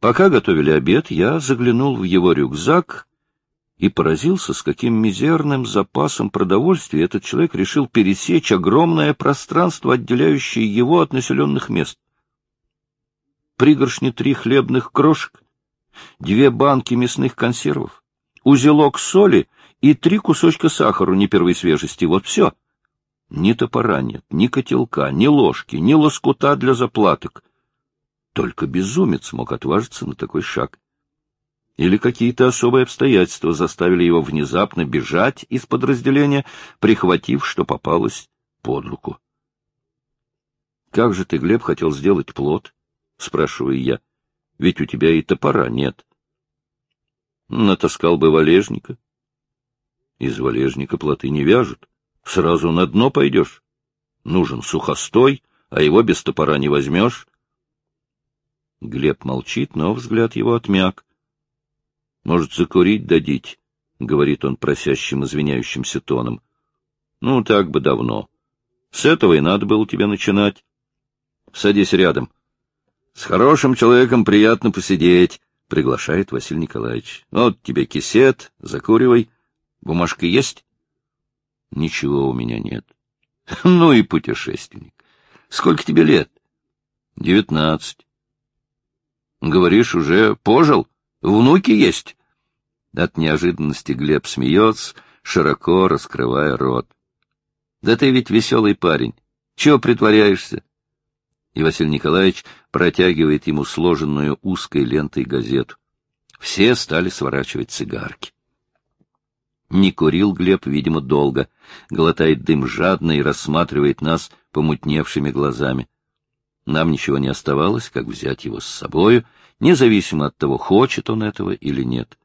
Пока готовили обед, я заглянул в его рюкзак и поразился, с каким мизерным запасом продовольствия этот человек решил пересечь огромное пространство, отделяющее его от населенных мест. Пригоршни три хлебных крошек, две банки мясных консервов, узелок соли и три кусочка сахара не первой свежести. Вот все. Ни топора нет, ни котелка, ни ложки, ни лоскута для заплаток. Только безумец мог отважиться на такой шаг. Или какие-то особые обстоятельства заставили его внезапно бежать из подразделения, прихватив, что попалось под руку. — Как же ты, Глеб, хотел сделать плод? — спрашиваю я. — Ведь у тебя и топора нет. — Натаскал бы валежника. Из валежника плоты не вяжут. Сразу на дно пойдешь. Нужен сухостой, а его без топора не возьмешь. Глеб молчит, но взгляд его отмяк. — Может, закурить дадить? — говорит он просящим, извиняющимся тоном. — Ну, так бы давно. С этого и надо было тебе начинать. Садись рядом. С хорошим человеком приятно посидеть, — приглашает Василий Николаевич. — Вот тебе кисет, закуривай. Бумажка есть? — Ничего у меня нет. — Ну и путешественник. Сколько тебе лет? — Девятнадцать. — Говоришь, уже пожил? Внуки есть? От неожиданности Глеб смеется, широко раскрывая рот. — Да ты ведь веселый парень. Чего притворяешься? И Василий Николаевич протягивает ему сложенную узкой лентой газету. Все стали сворачивать цигарки. Не курил Глеб, видимо, долго, глотает дым жадно и рассматривает нас помутневшими глазами. Нам ничего не оставалось, как взять его с собою, независимо от того, хочет он этого или нет.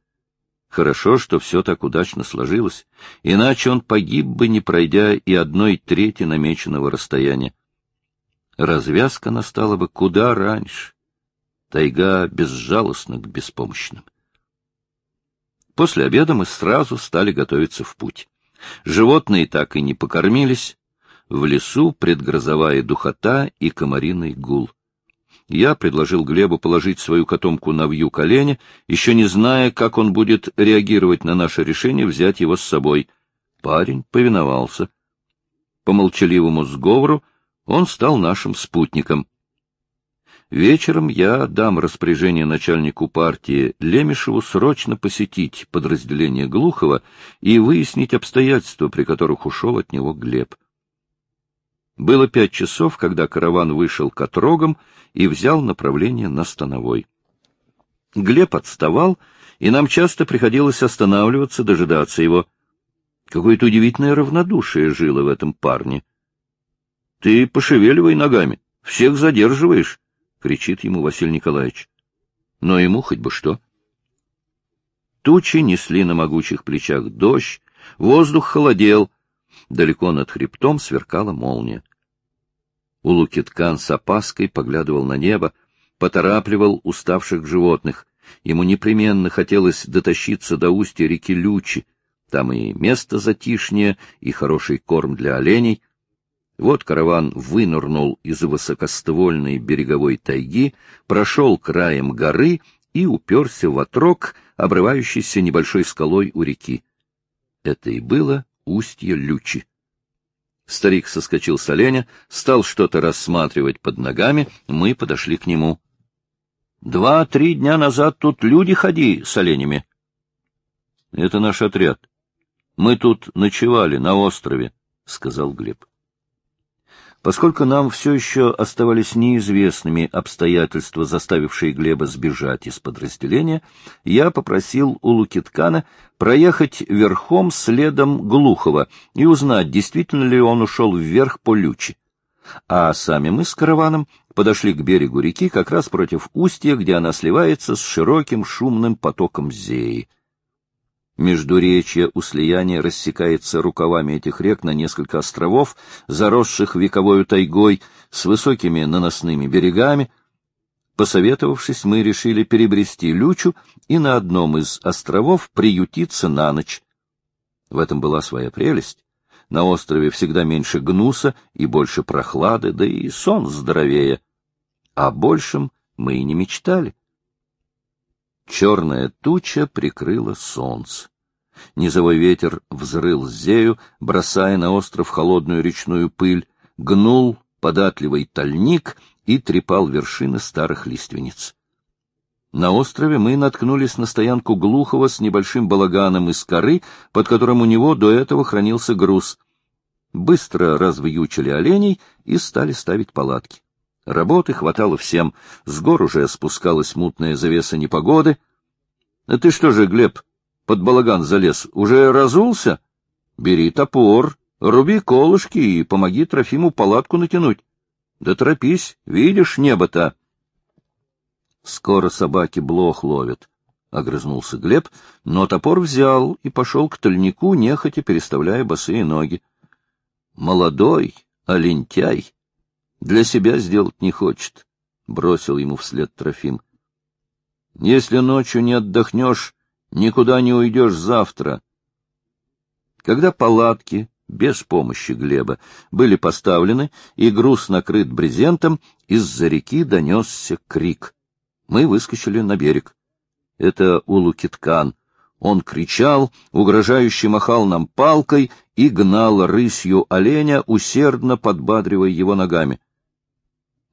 Хорошо, что все так удачно сложилось, иначе он погиб бы, не пройдя и одной трети намеченного расстояния. Развязка настала бы куда раньше. Тайга безжалостна к беспомощным. После обеда мы сразу стали готовиться в путь. Животные так и не покормились. В лесу предгрозовая духота и комариный гул. Я предложил Глебу положить свою котомку на вью колени, еще не зная, как он будет реагировать на наше решение взять его с собой. Парень повиновался. По молчаливому сговору он стал нашим спутником. Вечером я дам распоряжение начальнику партии Лемешеву срочно посетить подразделение Глухова и выяснить обстоятельства, при которых ушел от него Глеб. Было пять часов, когда караван вышел к отрогам и взял направление на Становой. Глеб отставал, и нам часто приходилось останавливаться, дожидаться его. Какое-то удивительное равнодушие жило в этом парне. — Ты пошевеливай ногами, всех задерживаешь, — кричит ему Василий Николаевич. Но ему хоть бы что. Тучи несли на могучих плечах дождь, воздух холодел, далеко над хребтом сверкала молния. Улукиткан с опаской поглядывал на небо, поторапливал уставших животных. Ему непременно хотелось дотащиться до устья реки Лючи. Там и место затишнее, и хороший корм для оленей — вот караван вынырнул из высокоствольной береговой тайги, прошел краем горы и уперся в отрог, обрывающийся небольшой скалой у реки. Это и было устье Лючи. Старик соскочил с оленя, стал что-то рассматривать под ногами, мы подошли к нему. — Два-три дня назад тут люди ходи с оленями. — Это наш отряд. Мы тут ночевали на острове, — сказал Глеб. Поскольку нам все еще оставались неизвестными обстоятельства, заставившие Глеба сбежать из подразделения, я попросил у Лукиткана проехать верхом следом Глухова и узнать, действительно ли он ушел вверх по Лючи. А сами мы с караваном подошли к берегу реки как раз против устья, где она сливается с широким шумным потоком Зеи. Междуречье у слияния рассекается рукавами этих рек на несколько островов, заросших вековою тайгой, с высокими наносными берегами. Посоветовавшись, мы решили перебрести Лючу и на одном из островов приютиться на ночь. В этом была своя прелесть. На острове всегда меньше гнуса и больше прохлады, да и сон здоровее. О большем мы и не мечтали. Черная туча прикрыла солнце. Низовой ветер взрыл зею, бросая на остров холодную речную пыль, гнул податливый тальник и трепал вершины старых лиственниц. На острове мы наткнулись на стоянку Глухова с небольшим балаганом из коры, под которым у него до этого хранился груз. Быстро развьючили оленей и стали ставить палатки. Работы хватало всем. С гор уже спускалась мутная завеса непогоды. А — Ты что же, Глеб, под балаган залез, уже разулся? Бери топор, руби колышки и помоги Трофиму палатку натянуть. Да торопись, видишь небо-то. Скоро собаки блох ловят, — огрызнулся Глеб, но топор взял и пошел к тальнику, нехотя переставляя босые ноги. Молодой, а лентяй, для себя сделать не хочет, — бросил ему вслед Трофим. — Если ночью не отдохнешь, никуда не уйдешь завтра. Когда палатки, без помощи Глеба, были поставлены и груз накрыт брезентом, из-за реки донесся крик — мы выскочили на берег. Это Улукиткан. Он кричал, угрожающе махал нам палкой и гнал рысью оленя, усердно подбадривая его ногами.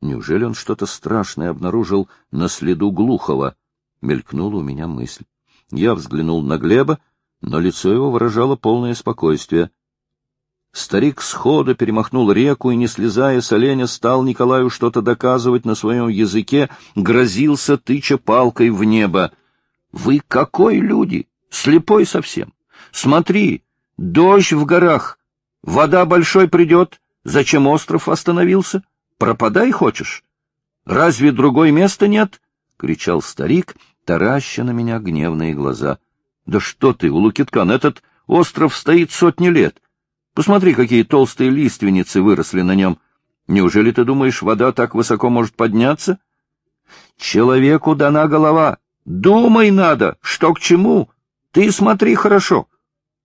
Неужели он что-то страшное обнаружил на следу Глухова? Мелькнула у меня мысль. Я взглянул на Глеба, но лицо его выражало полное спокойствие. Старик сходу перемахнул реку и, не слезая с оленя, стал Николаю что-то доказывать на своем языке, грозился, тыча палкой в небо. — Вы какой люди? Слепой совсем. Смотри, дождь в горах, вода большой придет. Зачем остров остановился? Пропадай хочешь? Разве другой места нет? — кричал старик, тараща на меня гневные глаза. — Да что ты, Улукиткан, этот остров стоит сотни лет. — Посмотри, какие толстые лиственницы выросли на нем. Неужели ты думаешь, вода так высоко может подняться? Человеку дана голова. Думай надо, что к чему. Ты смотри хорошо.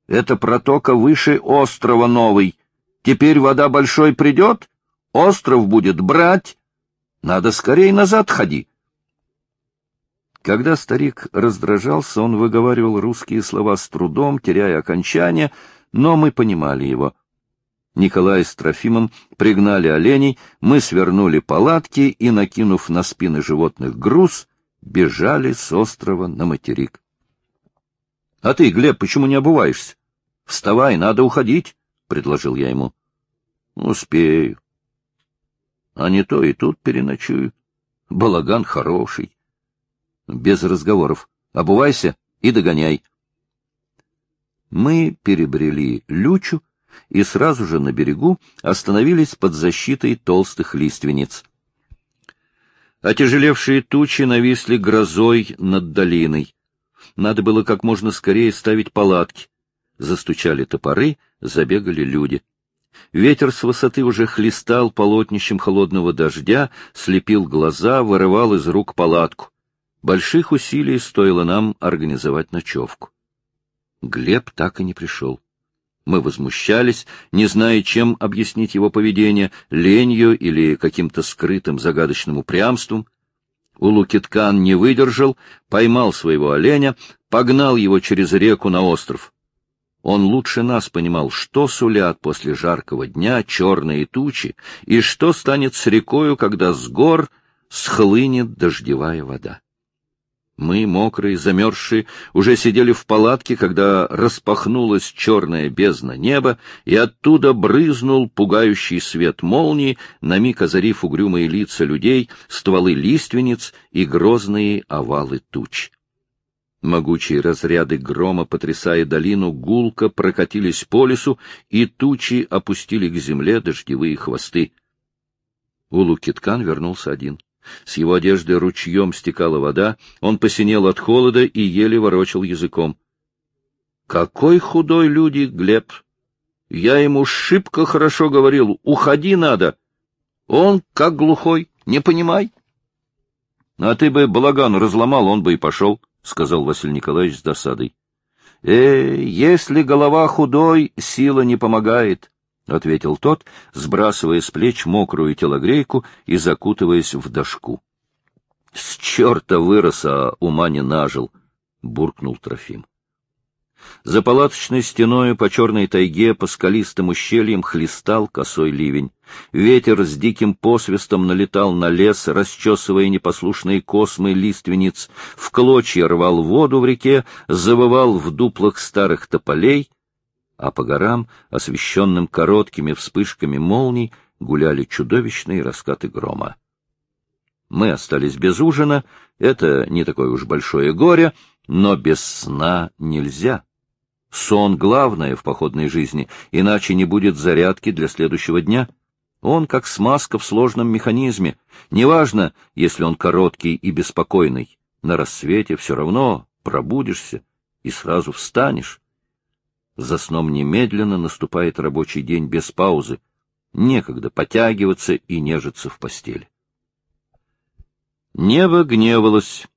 Это протока выше острова новый. Теперь вода большой придет, остров будет брать. Надо скорее назад ходи. Когда старик раздражался, он выговаривал русские слова с трудом, теряя окончание, но мы понимали его. Николай с Трофимом пригнали оленей, мы свернули палатки и, накинув на спины животных груз, бежали с острова на материк. — А ты, Глеб, почему не обуваешься? — Вставай, надо уходить, — предложил я ему. — Успею. А не то и тут переночую. Балаган хороший. Без разговоров. Обувайся и догоняй. Мы перебрели Лючу и сразу же на берегу остановились под защитой толстых лиственниц. Отяжелевшие тучи нависли грозой над долиной. Надо было как можно скорее ставить палатки. Застучали топоры, забегали люди. Ветер с высоты уже хлестал полотнищем холодного дождя, слепил глаза, вырывал из рук палатку. Больших усилий стоило нам организовать ночевку. Глеб так и не пришел. Мы возмущались, не зная, чем объяснить его поведение, ленью или каким-то скрытым загадочным упрямством. Улукиткан не выдержал, поймал своего оленя, погнал его через реку на остров. Он лучше нас понимал, что сулят после жаркого дня черные тучи и что станет с рекою, когда с гор схлынет дождевая вода. Мы, мокрые, замерзшие, уже сидели в палатке, когда распахнулась черная бездна неба, и оттуда брызнул пугающий свет молнии, на миг озарив угрюмые лица людей, стволы лиственниц и грозные овалы туч. Могучие разряды грома, потрясая долину, гулко прокатились по лесу, и тучи опустили к земле дождевые хвосты. Улукиткан вернулся один. С его одежды ручьем стекала вода, он посинел от холода и еле ворочал языком. — Какой худой люди, Глеб! Я ему шибко хорошо говорил, уходи надо. Он как глухой, не понимай. — А ты бы балаган разломал, он бы и пошел, — сказал Василий Николаевич с досадой. — Э, если голова худой, сила не помогает. — ответил тот, сбрасывая с плеч мокрую телогрейку и закутываясь в дошку. С черта вырос, а ума не нажил, — буркнул Трофим. За палаточной стеной по черной тайге по скалистым ущельям хлестал косой ливень. Ветер с диким посвистом налетал на лес, расчесывая непослушные космы лиственниц, в клочья рвал воду в реке, завывал в дуплах старых тополей, а по горам, освещенным короткими вспышками молний, гуляли чудовищные раскаты грома. Мы остались без ужина, это не такое уж большое горе, но без сна нельзя. Сон — главное в походной жизни, иначе не будет зарядки для следующего дня. Он как смазка в сложном механизме. Неважно, если он короткий и беспокойный. На рассвете все равно пробудишься и сразу встанешь. За сном немедленно наступает рабочий день без паузы. Некогда потягиваться и нежиться в постели. Небо гневалось.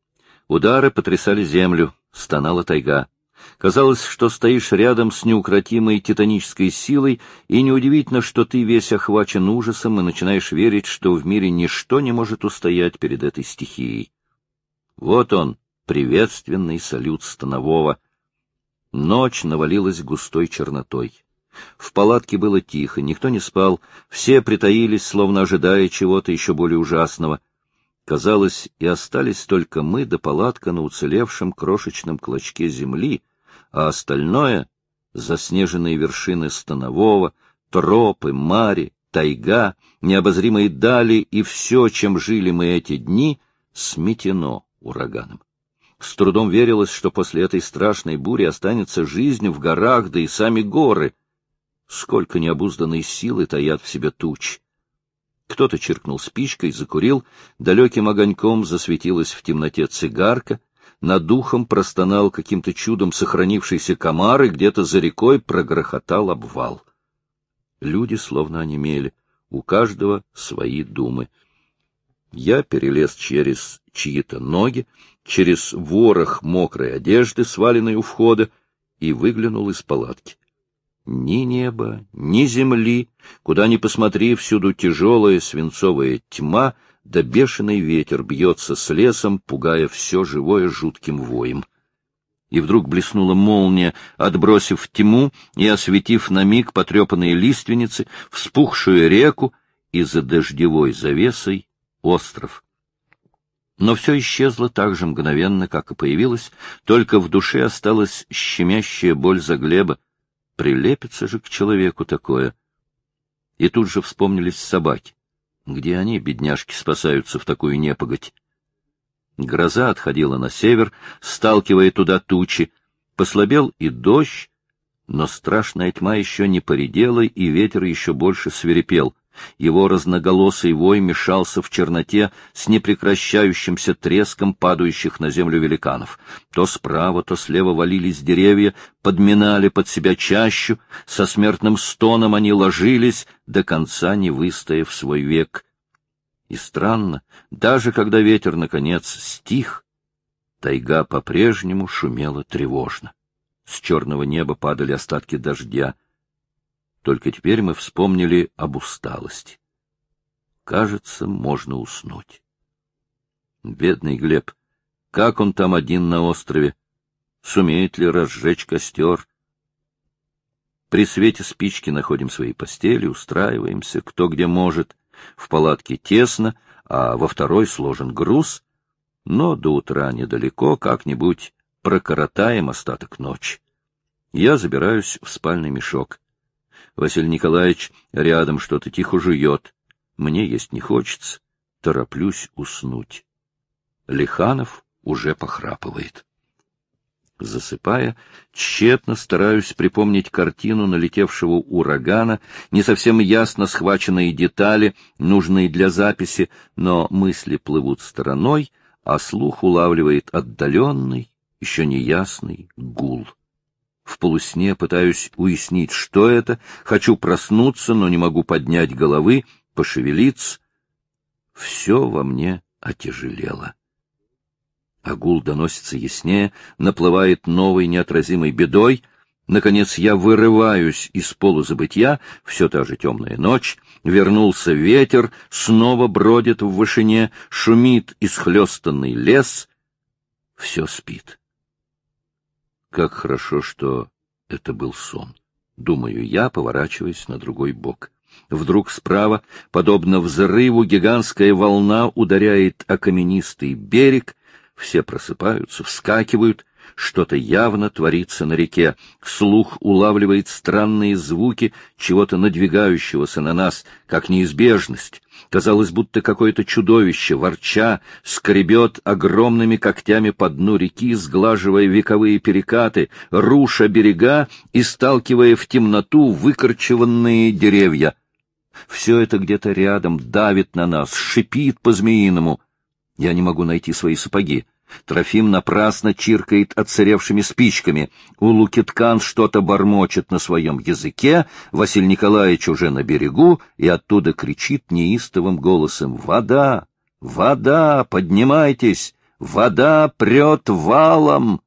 Удары потрясали землю, стонала тайга. Казалось, что стоишь рядом с неукротимой титанической силой, и неудивительно, что ты весь охвачен ужасом и начинаешь верить, что в мире ничто не может устоять перед этой стихией. Вот он, приветственный салют Станового. Ночь навалилась густой чернотой. В палатке было тихо, никто не спал, все притаились, словно ожидая чего-то еще более ужасного. Казалось, и остались только мы да палатка на уцелевшем крошечном клочке земли — а остальное — заснеженные вершины Станового, тропы, мари, тайга, необозримые дали и все, чем жили мы эти дни, сметено ураганом. С трудом верилось, что после этой страшной бури останется жизнь в горах, да и сами горы. Сколько необузданной силы таят в себе тучи. Кто-то чиркнул спичкой, закурил, далеким огоньком засветилась в темноте цигарка, над духом простонал каким-то чудом сохранившийся комар, и где-то за рекой прогрохотал обвал. Люди словно онемели, у каждого свои думы. Я перелез через чьи-то ноги, через ворох мокрой одежды, сваленной у входа, и выглянул из палатки. Ни неба, ни земли, куда ни посмотри, всюду тяжелая свинцовая тьма — да бешеный ветер бьется с лесом, пугая все живое жутким воем. И вдруг блеснула молния, отбросив тьму и осветив на миг потрепанные лиственницы, вспухшую реку и за дождевой завесой остров. Но все исчезло так же мгновенно, как и появилось, только в душе осталась щемящая боль за Глеба. Прилепится же к человеку такое. И тут же вспомнились собаки. Где они, бедняжки, спасаются в такую непогодь? Гроза отходила на север, сталкивая туда тучи. Послабел и дождь, но страшная тьма еще не поредела, и ветер еще больше свирепел. Его разноголосый вой мешался в черноте с непрекращающимся треском падающих на землю великанов. То справа, то слева валились деревья, подминали под себя чащу, со смертным стоном они ложились, до конца не выстояв свой век. И странно, даже когда ветер, наконец, стих, тайга по-прежнему шумела тревожно. С черного неба падали остатки дождя — только теперь мы вспомнили об усталости. Кажется, можно уснуть. Бедный Глеб, как он там один на острове? Сумеет ли разжечь костер? При свете спички находим свои постели, устраиваемся, кто где может. В палатке тесно, а во второй сложен груз, но до утра недалеко, как-нибудь прокоротаем остаток ночи. Я забираюсь в спальный мешок. Василий Николаевич рядом что-то тихо жует. Мне есть не хочется. Тороплюсь уснуть. Лиханов уже похрапывает. Засыпая, тщетно стараюсь припомнить картину налетевшего урагана, не совсем ясно схваченные детали, нужные для записи, но мысли плывут стороной, а слух улавливает отдаленный, еще неясный гул. В полусне пытаюсь уяснить, что это, хочу проснуться, но не могу поднять головы, пошевелиться. Все во мне отяжелело. Агул доносится яснее, наплывает новой неотразимой бедой. Наконец я вырываюсь из полузабытия, все та же темная ночь, вернулся ветер, снова бродит в вышине, шумит исхлестанный лес, все спит. Как хорошо, что это был сон, думаю я, поворачиваясь на другой бок. Вдруг справа, подобно взрыву, гигантская волна ударяет о каменистый берег, все просыпаются, вскакивают, что-то явно творится на реке. Слух улавливает странные звуки чего-то надвигающегося на нас, как неизбежность. Казалось, будто какое-то чудовище, ворча, скребет огромными когтями по дну реки, сглаживая вековые перекаты, руша берега и сталкивая в темноту выкорчеванные деревья. Все это где-то рядом давит на нас, шипит по-змеиному. Я не могу найти свои сапоги. Трофим напрасно чиркает отсыревшими спичками. У Лукиткан что-то бормочет на своем языке, Василий Николаевич уже на берегу, и оттуда кричит неистовым голосом «Вода! Вода! Поднимайтесь! Вода прет валом!»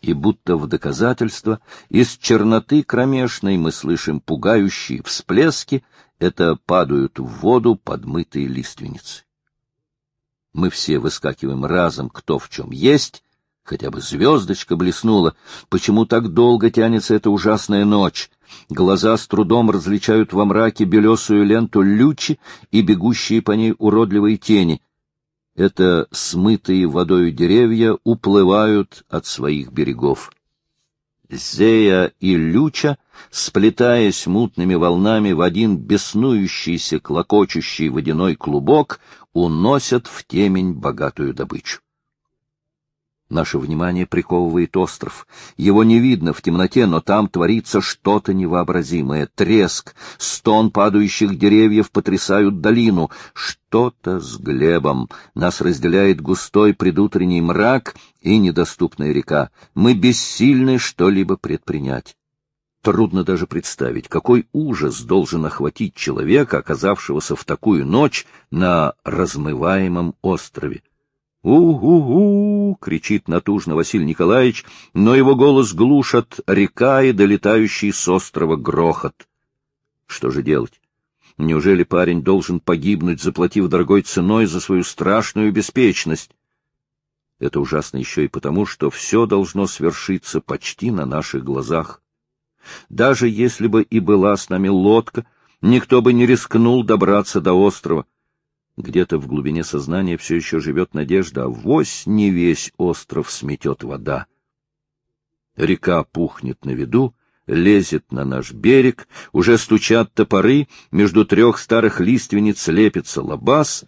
И будто в доказательство из черноты кромешной мы слышим пугающие всплески, это падают в воду подмытые лиственницы. Мы все выскакиваем разом, кто в чем есть, хотя бы звездочка блеснула. Почему так долго тянется эта ужасная ночь? Глаза с трудом различают во мраке белесую ленту лючи и бегущие по ней уродливые тени. Это смытые водою деревья уплывают от своих берегов. Зея и Люча, сплетаясь мутными волнами в один беснующийся, клокочущий водяной клубок, уносят в темень богатую добычу. Наше внимание приковывает остров. Его не видно в темноте, но там творится что-то невообразимое. Треск, стон падающих деревьев потрясают долину. Что-то с Глебом. Нас разделяет густой предутренний мрак и недоступная река. Мы бессильны что-либо предпринять. Трудно даже представить, какой ужас должен охватить человека, оказавшегося в такую ночь на размываемом острове. «У-у-у!» — кричит натужно Василий Николаевич, но его голос глушат река и долетающий с острова грохот. Что же делать? Неужели парень должен погибнуть, заплатив дорогой ценой за свою страшную беспечность? Это ужасно еще и потому, что все должно свершиться почти на наших глазах. Даже если бы и была с нами лодка, никто бы не рискнул добраться до острова. Где-то в глубине сознания все еще живет надежда, а вось не весь остров сметет вода. Река пухнет на виду, лезет на наш берег, уже стучат топоры, между трех старых лиственниц лепится лабаз.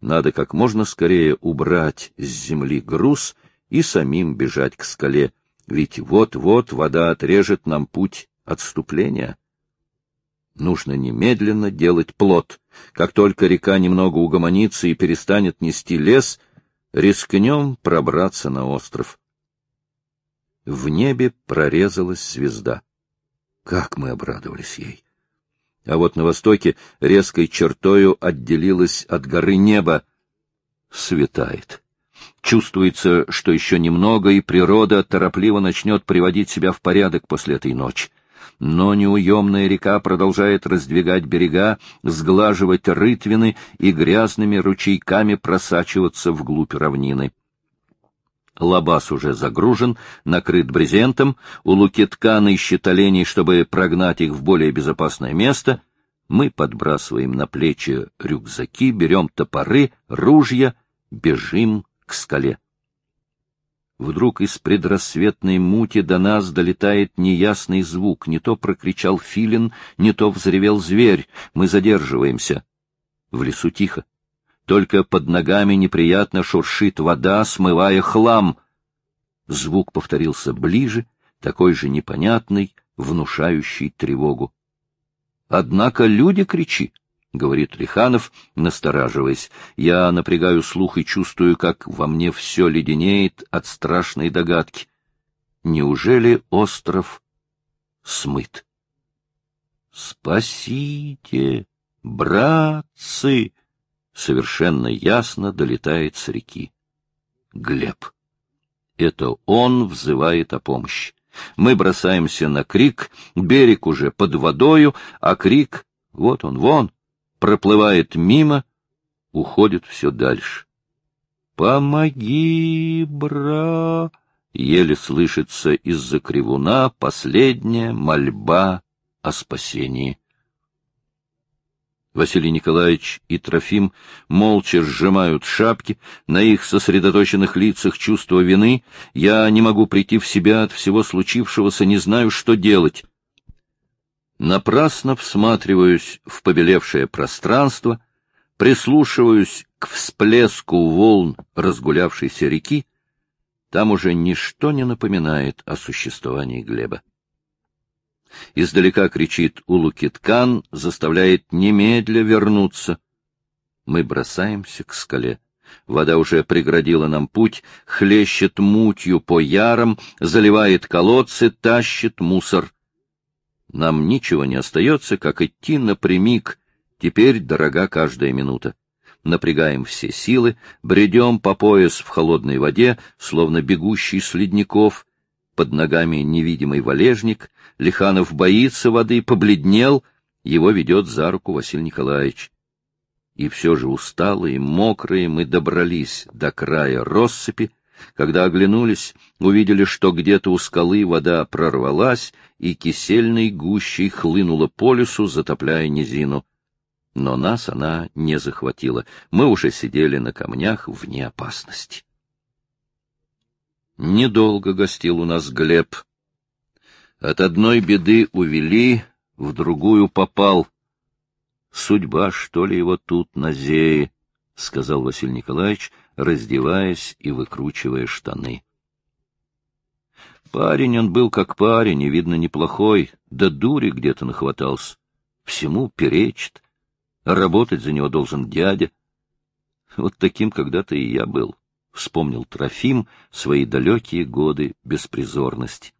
Надо как можно скорее убрать с земли груз и самим бежать к скале ведь вот-вот вода отрежет нам путь отступления. Нужно немедленно делать плод. Как только река немного угомонится и перестанет нести лес, рискнем пробраться на остров. В небе прорезалась звезда. Как мы обрадовались ей! А вот на востоке резкой чертою отделилась от горы небо. Светает. Чувствуется, что еще немного, и природа торопливо начнет приводить себя в порядок после этой ночи. Но неуемная река продолжает раздвигать берега, сглаживать рытвины и грязными ручейками просачиваться вглубь равнины. Лабаз уже загружен, накрыт брезентом, у луки тканы ищет оленей, чтобы прогнать их в более безопасное место. Мы подбрасываем на плечи рюкзаки, берем топоры, ружья, бежим к скале. Вдруг из предрассветной мути до нас долетает неясный звук. Не то прокричал филин, не то взревел зверь. Мы задерживаемся. В лесу тихо. Только под ногами неприятно шуршит вода, смывая хлам. Звук повторился ближе, такой же непонятный, внушающий тревогу. Однако люди кричи. — говорит Лиханов, настораживаясь. Я напрягаю слух и чувствую, как во мне все леденеет от страшной догадки. Неужели остров смыт? «Спасите, братцы!» Совершенно ясно долетает с реки. Глеб. Это он взывает о помощи. Мы бросаемся на крик, берег уже под водою, а крик, вот он, вон, проплывает мимо, уходит все дальше. «Помоги, бра!» Еле слышится из-за кривуна последняя мольба о спасении. Василий Николаевич и Трофим молча сжимают шапки, на их сосредоточенных лицах чувство вины. Я не могу прийти в себя от всего случившегося, не знаю, что делать. Напрасно всматриваюсь в побелевшее пространство, прислушиваюсь к всплеску волн разгулявшейся реки, там уже ничто не напоминает о существовании Глеба. Издалека кричит Улукиткан, заставляет немедля вернуться. Мы бросаемся к скале. Вода уже преградила нам путь, хлещет мутью по ярам, заливает колодцы, тащит мусор. Нам ничего не остается, как идти напрямик. Теперь дорога каждая минута напрягаем все силы, бредем по пояс в холодной воде, словно бегущий с ледников, под ногами невидимый валежник, Лиханов боится воды, побледнел, его ведет за руку Василий Николаевич. И все же усталые, мокрые, мы добрались до края россыпи, когда оглянулись, увидели, что где-то у скалы вода прорвалась, и кисельной гущей хлынула по лесу, затопляя низину но нас она не захватила. Мы уже сидели на камнях вне опасности. Недолго гостил у нас Глеб. От одной беды увели, в другую попал. Судьба, что ли, его тут на зее, — сказал Василий Николаевич, раздеваясь и выкручивая штаны. Парень он был как парень, и, видно, неплохой, да дури где-то нахватался. Всему перечит, Работать за него должен дядя. Вот таким когда-то и я был, — вспомнил Трофим свои далекие годы беспризорности.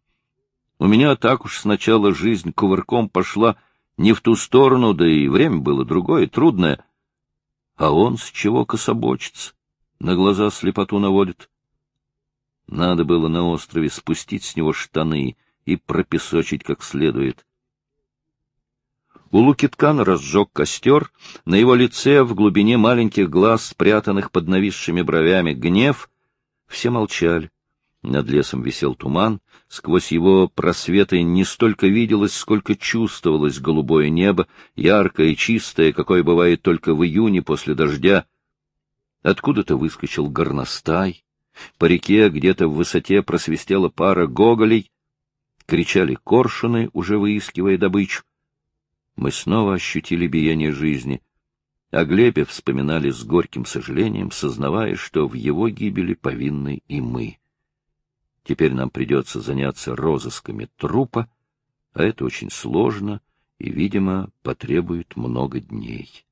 У меня так уж сначала жизнь кувырком пошла не в ту сторону, да и время было другое, трудное. А он с чего кособочится, на глаза слепоту наводит. Надо было на острове спустить с него штаны и пропесочить как следует. У Лукиткана разжег костер, на его лице, в глубине маленьких глаз, спрятанных под нависшими бровями, гнев. Все молчали. Над лесом висел туман, сквозь его просветы не столько виделось, сколько чувствовалось голубое небо, яркое и чистое, какое бывает только в июне после дождя. Откуда-то выскочил горностай. По реке где-то в высоте просвистела пара гоголей. Кричали коршуны, уже выискивая добычу мы снова ощутили биение жизни. О Глебе вспоминали с горьким сожалением, сознавая, что в его гибели повинны и мы. Теперь нам придется заняться розысками трупа, а это очень сложно и, видимо, потребует много дней.